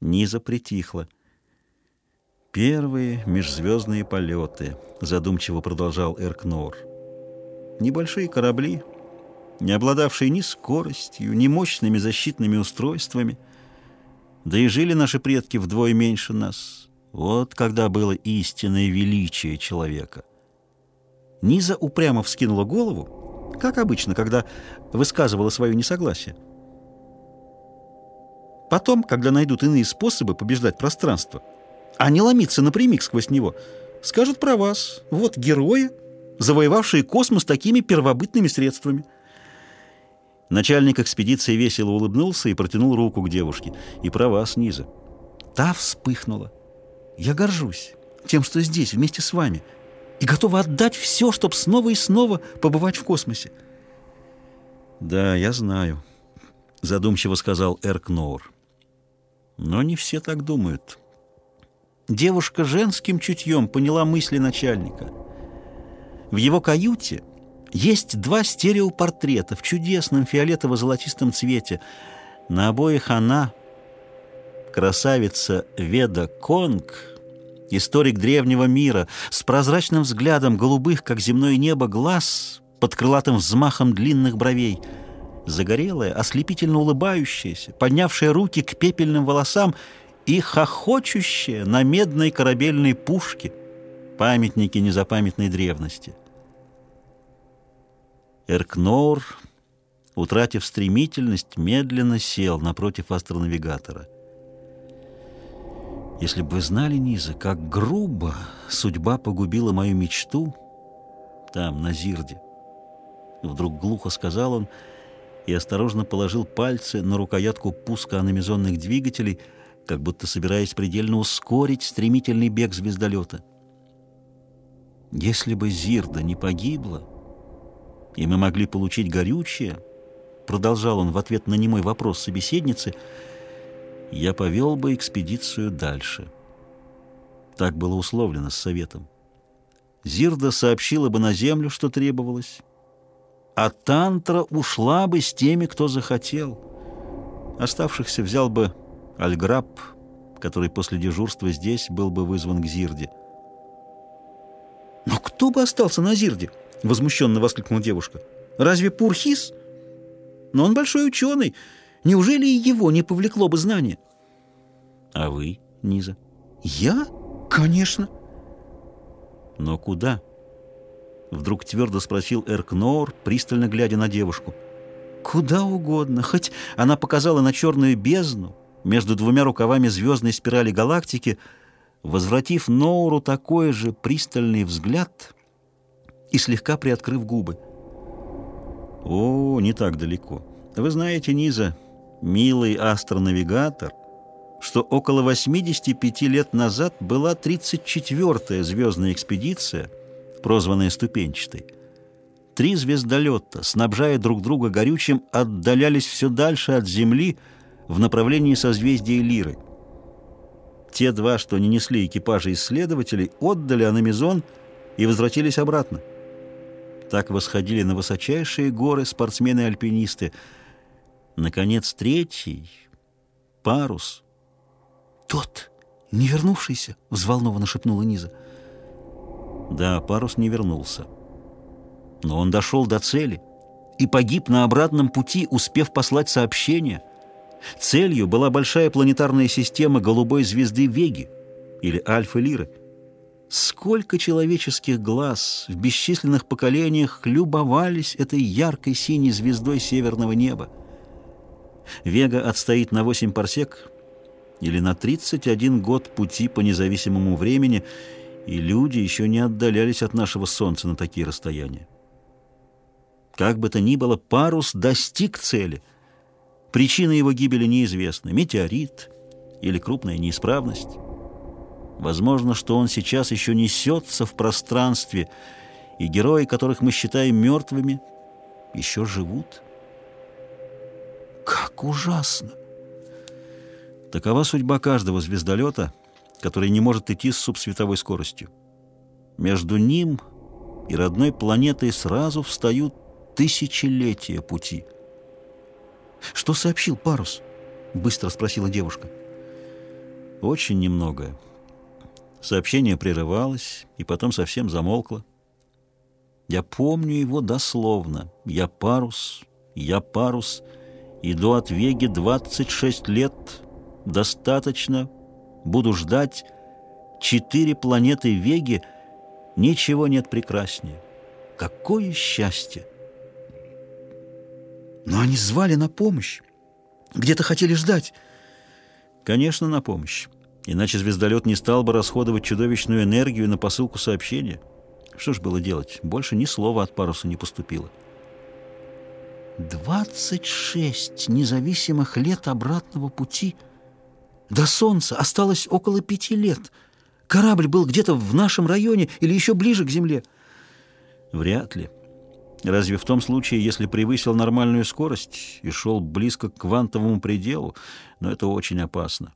Низа притихла. «Первые межзвездные полеты», — задумчиво продолжал Эркнор. «Небольшие корабли, не обладавшие ни скоростью, ни мощными защитными устройствами. Да и жили наши предки вдвое меньше нас. Вот когда было истинное величие человека». Низа упрямо вскинула голову, как обычно, когда высказывала свое несогласие. Потом, когда найдут иные способы побеждать пространство, а не ломиться напрямик сквозь него, скажут про вас. Вот герои, завоевавшие космос такими первобытными средствами. Начальник экспедиции весело улыбнулся и протянул руку к девушке. И про вас, Низа. Та вспыхнула. Я горжусь тем, что здесь, вместе с вами, и готова отдать все, чтобы снова и снова побывать в космосе. «Да, я знаю», — задумчиво сказал Эрк Ноур. Но не все так думают. Девушка женским чутьем поняла мысли начальника. В его каюте есть два стереопортрета в чудесном фиолетово-золотистом цвете. На обоих она, красавица Веда Конг, историк древнего мира, с прозрачным взглядом голубых, как земное небо, глаз под крылатым взмахом длинных бровей — загорелая, ослепительно улыбающаяся, поднявшая руки к пепельным волосам и хохочущая на медной корабельной пушке, памятники незапамятной древности. Эркнор, утратив стремительность, медленно сел напротив астронавигатора. Если бы вы знали, Низа, как грубо судьба погубила мою мечту там, на Зирде, вдруг глухо сказал он — и осторожно положил пальцы на рукоятку пуска аномизонных двигателей, как будто собираясь предельно ускорить стремительный бег звездолета. Если бы Зирда не погибла, и мы могли получить горючее, продолжал он в ответ на немой вопрос собеседницы, я повел бы экспедицию дальше. Так было условлено с Советом. Зирда сообщила бы на Землю, что требовалось, а тантра ушла бы с теми, кто захотел. Оставшихся взял бы Альграб, который после дежурства здесь был бы вызван к Зирде. «Но кто бы остался на Зирде?» — возмущенно воскликнула девушка. «Разве Пурхис? Но он большой ученый. Неужели и его не повлекло бы знание?» «А вы, Низа?» «Я? Конечно!» «Но куда?» Вдруг твердо спросил Эркнор, пристально глядя на девушку. «Куда угодно, хоть она показала на черную бездну между двумя рукавами звездной спирали галактики, возвратив Ноуру такой же пристальный взгляд и слегка приоткрыв губы. «О, не так далеко. Вы знаете, Низа, милый астронавигатор, что около 85 лет назад была 34-я звездная экспедиция — прозванная ступенчатой. Три звездолета, снабжая друг друга горючим, отдалялись все дальше от Земли в направлении созвездия Лиры. Те два, что не несли экипажи исследователей, отдали Аномизон и возвратились обратно. Так восходили на высочайшие горы спортсмены-альпинисты. Наконец, третий — парус. «Тот, не вернувшийся!» — взволнованно шепнула Низа — да, парус не вернулся. Но он дошел до цели и погиб на обратном пути, успев послать сообщение. Целью была большая планетарная система голубой звезды Веги или Альфа-Лиры. Сколько человеческих глаз в бесчисленных поколениях любовались этой яркой синей звездой северного неба. Вега отстоит на 8 парсек или на 31 год пути по независимому времени – и люди еще не отдалялись от нашего Солнца на такие расстояния. Как бы то ни было, парус достиг цели. Причина его гибели неизвестна. Метеорит или крупная неисправность. Возможно, что он сейчас еще несется в пространстве, и герои, которых мы считаем мертвыми, еще живут. Как ужасно! Такова судьба каждого звездолета — который не может идти с субсветовой скоростью. Между ним и родной планетой сразу встают тысячелетия пути. «Что сообщил парус?» — быстро спросила девушка. Очень немногое. Сообщение прерывалось и потом совсем замолкло. Я помню его дословно. Я парус, я парус, иду от Веги 26 лет. Достаточно. Буду ждать. Четыре планеты Веги. Ничего нет прекраснее. Какое счастье! Но они звали на помощь. Где-то хотели ждать. Конечно, на помощь. Иначе звездолет не стал бы расходовать чудовищную энергию на посылку сообщения. Что ж было делать? Больше ни слова от паруса не поступило. Двадцать шесть независимых лет обратного пути. До Солнца осталось около пяти лет. Корабль был где-то в нашем районе или еще ближе к Земле. Вряд ли. Разве в том случае, если превысил нормальную скорость и шел близко к квантовому пределу, но это очень опасно.